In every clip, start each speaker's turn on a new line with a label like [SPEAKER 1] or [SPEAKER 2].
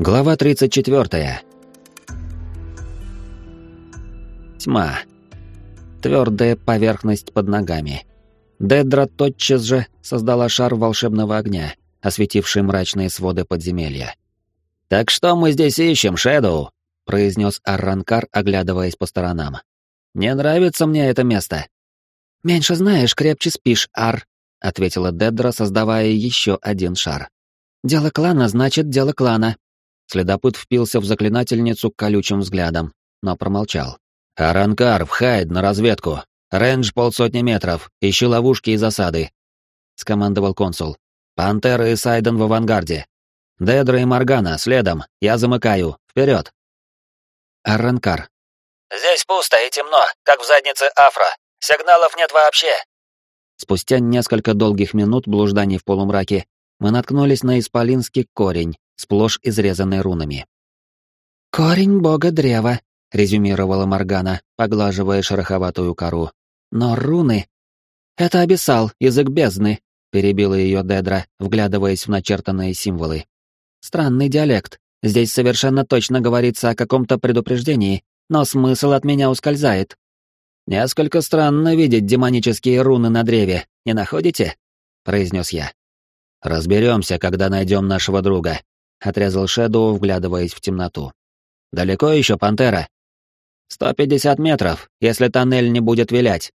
[SPEAKER 1] Глава 34. Тьма. Твердая поверхность под ногами. Дедра тотчас же создала шар волшебного огня, осветивший мрачные своды подземелья. «Так что мы здесь ищем, Шэдоу?» — произнес Арранкар, оглядываясь по сторонам. «Не нравится мне это место».
[SPEAKER 2] «Меньше знаешь, крепче спишь, Ар», — ответила Дедра, создавая еще один шар. «Дело клана значит дело клана.
[SPEAKER 1] Следопыт впился в заклинательницу колючим взглядом, но промолчал. «Аранкар, в Хайд, на разведку! Рейндж полсотни метров, ищи ловушки и засады!» — скомандовал консул. «Пантера и Сайден в авангарде. Дедра и Моргана, следом, я замыкаю, вперед!» Аранкар.
[SPEAKER 3] «Здесь пусто и темно, как в заднице Афра. Сигналов нет вообще!»
[SPEAKER 1] Спустя несколько долгих минут блужданий в полумраке мы наткнулись на исполинский корень, сплошь изрезанный рунами.
[SPEAKER 2] «Корень бога древа», — резюмировала Моргана, поглаживая шероховатую кору. «Но руны...» «Это абиссал, язык бездны», — перебила ее Дедра, вглядываясь в начертанные символы. «Странный диалект. Здесь совершенно точно говорится о каком-то предупреждении, но смысл от меня ускользает». «Несколько странно видеть демонические руны на древе, не находите?» — произнес я. «Разберемся, когда найдем нашего друга», — отрезал Шэдоу, вглядываясь в темноту. «Далеко еще, Пантера?» «Сто пятьдесят метров, если тоннель не будет вилять».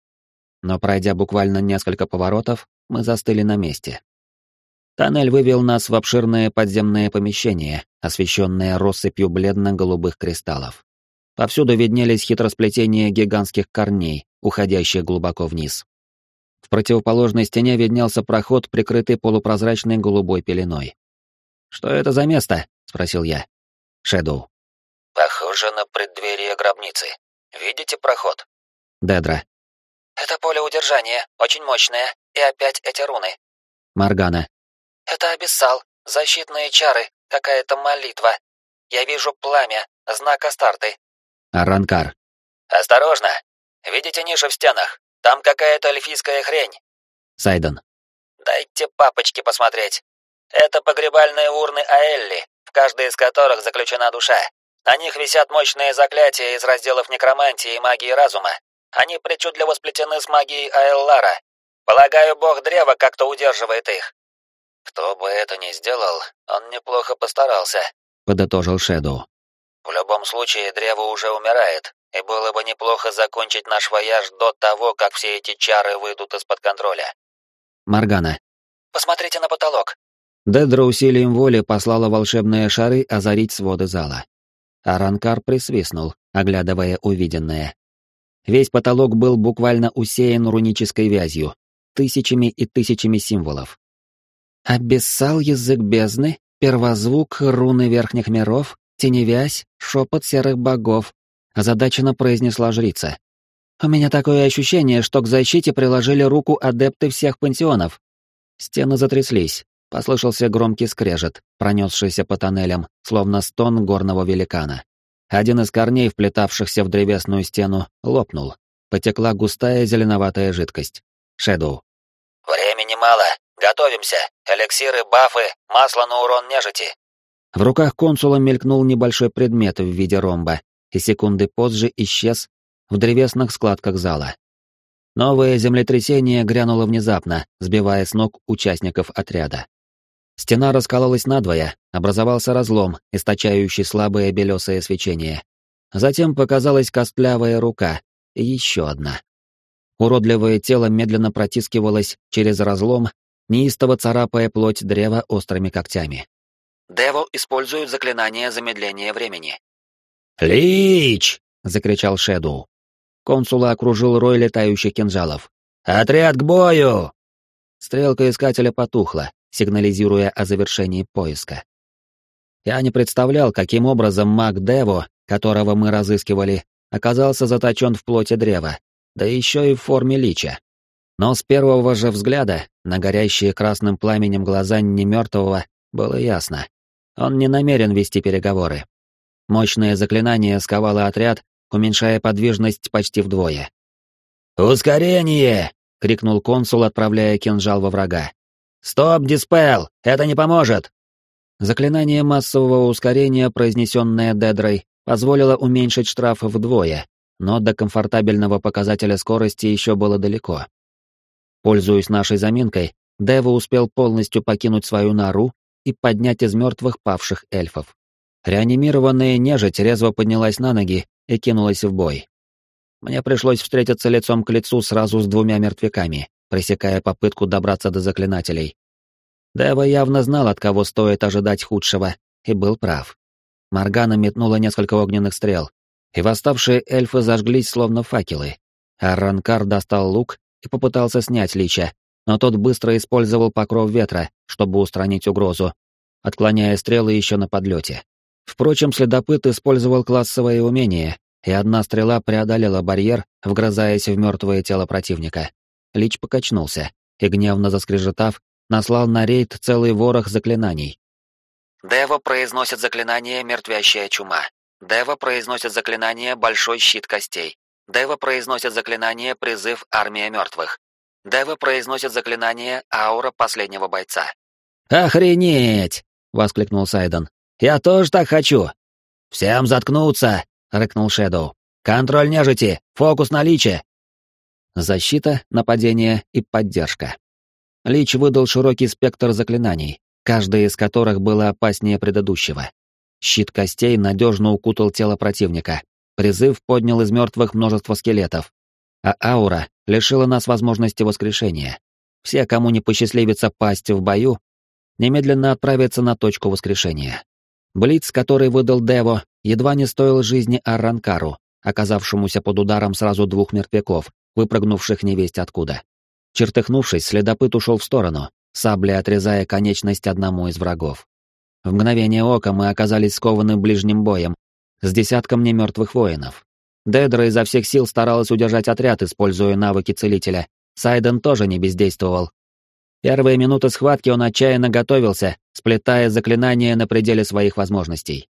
[SPEAKER 2] Но пройдя буквально несколько поворотов, мы застыли на месте. Тоннель вывел нас в обширное подземное помещение, освещенное россыпью бледно-голубых кристаллов. Повсюду виднелись хитросплетения гигантских корней, уходящих глубоко вниз. В противоположной стене виднелся проход, прикрытый полупрозрачной голубой пеленой. «Что это за место?» — спросил я. Шэдоу.
[SPEAKER 3] «Похоже на преддверие гробницы. Видите проход?»
[SPEAKER 1] Дедра.
[SPEAKER 3] «Это поле удержания, очень мощное, и опять эти руны».
[SPEAKER 1] Маргана.
[SPEAKER 3] «Это абиссал, защитные чары, какая-то молитва. Я вижу пламя, знак Астарты».
[SPEAKER 1] Аранкар.
[SPEAKER 3] «Осторожно! Видите ниши в стенах? Там какая-то эльфийская хрень».
[SPEAKER 1] Сайден.
[SPEAKER 3] «Дайте папочке посмотреть. Это погребальные урны Аэлли, в каждой из которых заключена душа. На них висят мощные заклятия из разделов некромантии и магии разума. Они причудливо сплетены с магией Аэллара. Полагаю, бог древа как-то удерживает их. Кто бы это ни сделал, он неплохо постарался,
[SPEAKER 1] подытожил Шэдоу.
[SPEAKER 3] В любом случае, древо уже умирает, и было бы неплохо закончить наш вояж до того, как все эти чары выйдут из-под контроля.
[SPEAKER 1] Маргана.
[SPEAKER 3] Посмотрите на потолок.
[SPEAKER 1] Дедра усилием воли послала волшебные шары озарить своды зала. Аранкар присвистнул, оглядывая увиденное. Весь потолок был буквально усеян рунической вязью, тысячами и тысячами символов.
[SPEAKER 2] «Обессал язык бездны, первозвук руны верхних миров, теневязь, шепот серых богов», озадаченно произнесла жрица. «У меня такое ощущение, что к защите приложили руку адепты всех пансионов».
[SPEAKER 1] Стены затряслись, Послышался громкий скрежет, пронесшийся по тоннелям, словно стон горного великана. Один из корней, вплетавшихся в древесную стену, лопнул. Потекла густая зеленоватая жидкость. Шэдоу.
[SPEAKER 3] «Времени мало. Готовимся. Эликсиры, бафы, масло на урон нежити».
[SPEAKER 1] В руках консула мелькнул небольшой предмет в виде ромба, и секунды позже исчез в древесных складках зала. Новое землетрясение грянуло внезапно, сбивая с ног участников отряда. Стена раскололась надвое, образовался разлом, источающий слабое белесое свечение. Затем показалась костлявая рука, и еще одна. Уродливое тело медленно протискивалось через разлом, неистово царапая плоть древа острыми когтями.
[SPEAKER 3] Деву используют заклинание замедления времени.
[SPEAKER 1] «Лич!» — закричал Шэдоу. Консула окружил рой летающих кинжалов. «Отряд к бою!» Стрелка искателя потухла, сигнализируя о завершении поиска. Я не представлял, каким образом маг Дево, которого мы разыскивали, оказался заточен в плоти древа, да еще и в форме лича. Но с первого же взгляда на горящие красным пламенем глаза немертвого было ясно. Он не намерен вести переговоры. Мощное заклинание сковало отряд, уменьшая подвижность почти вдвое. «Ускорение!» — крикнул консул, отправляя кинжал во врага. «Стоп, диспел! Это не поможет!» Заклинание массового ускорения, произнесенное Дедрой, позволило уменьшить штраф вдвое, но до комфортабельного показателя скорости еще было далеко. Пользуясь нашей заминкой, Дева успел полностью покинуть свою нору и поднять из мертвых павших эльфов. Реанимированная нежить резво поднялась на ноги и кинулась в бой. Мне пришлось встретиться лицом к лицу сразу с двумя мертвяками, пресекая попытку добраться до заклинателей. Дева явно знал, от кого стоит ожидать худшего, и был прав. Маргана метнула несколько огненных стрел, и восставшие эльфы зажглись словно факелы. А Ранкар достал лук и попытался снять лича, но тот быстро использовал покров ветра, чтобы устранить угрозу, отклоняя стрелы еще на подлете. Впрочем, следопыт использовал классовое умение, и одна стрела преодолела барьер, вгрызаясь в мертвое тело противника. Лич покачнулся и, гневно заскрежетав, наслал на рейд целый ворох заклинаний.
[SPEAKER 3] Дева произносит заклинание «Мертвящая чума». Дева произносит заклинание «Большой щит костей». Дева произносит заклинание «Призыв армия мертвых». Дева произносит заклинание «Аура последнего бойца».
[SPEAKER 1] «Охренеть!» — воскликнул Сайден. «Я тоже так хочу!» «Всем заткнуться!» — рыкнул Шэдоу. «Контроль нежити! Фокус на личе!» Защита, нападение и поддержка. Лич выдал широкий спектр заклинаний, каждое из которых было опаснее предыдущего. Щит костей надежно укутал тело противника. Призыв поднял из мертвых множество скелетов. А аура лишила нас возможности воскрешения. Все, кому не посчастливится пасть в бою, немедленно отправятся на точку воскрешения. Блиц, который выдал Дево, едва не стоил жизни Арранкару, оказавшемуся под ударом сразу двух мертвяков, выпрыгнувших невесть откуда. Чертыхнувшись, следопыт ушел в сторону, саблей отрезая конечность одному из врагов. В мгновение ока мы оказались скованы ближним боем с десятком немертвых воинов. Дедра изо всех сил старалась удержать отряд, используя навыки целителя. Сайден тоже не бездействовал, Первые минуты схватки он отчаянно готовился, сплетая заклинания на пределе своих возможностей.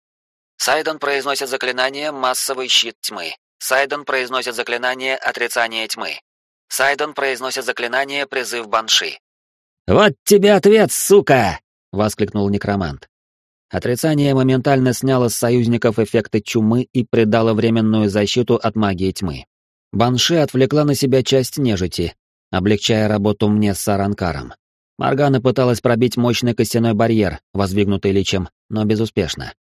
[SPEAKER 3] Сайден произносит заклинание «Массовый щит тьмы». Сайден произносит заклинание «Отрицание тьмы». Сайден произносит заклинание «Призыв банши».
[SPEAKER 1] «Вот тебе ответ, сука!» — воскликнул некромант. Отрицание моментально сняло с союзников эффекты чумы и придало временную защиту от магии тьмы. Банши отвлекла на себя часть нежити, облегчая работу мне с Саранкаром. Маргана пыталась пробить мощный костяной барьер, воздвигнутый личем, но безуспешно.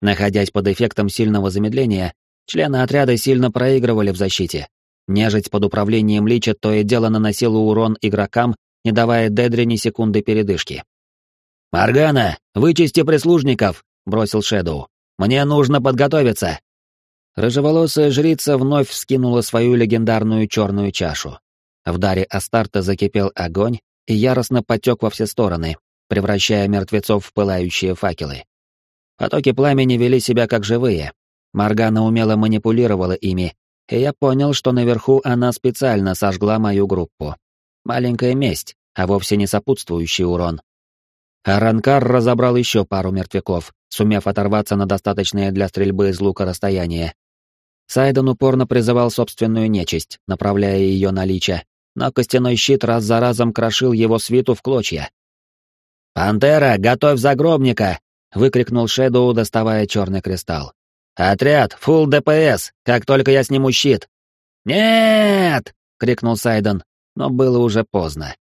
[SPEAKER 1] Находясь под эффектом сильного замедления, члены отряда сильно проигрывали в защите. Нежить под управлением лича то и дело наносила урон игрокам, не давая Дедре ни секунды передышки. «Маргана, вычисти прислужников!» — бросил Шэдоу. «Мне нужно подготовиться!» Рыжеволосая жрица вновь вскинула свою легендарную черную чашу. В даре Астарта закипел огонь и яростно потек во все стороны, превращая мертвецов в пылающие факелы. Потоки пламени вели себя как живые. Маргана умело манипулировала ими, и я понял, что наверху она специально сожгла мою группу. Маленькая месть, а вовсе не сопутствующий урон. Аранкар разобрал еще пару мертвяков, сумев оторваться на достаточное для стрельбы из лука расстояние. Сайден упорно призывал собственную нечисть, направляя ее на лича, но костяной щит раз за разом крошил его свиту в клочья. «Пантера, готовь загробника!» — выкрикнул Шэдоу, доставая черный кристалл. «Отряд, фулл ДПС, как только я сниму щит!» «Нет!» — крикнул Сайден, но было уже поздно.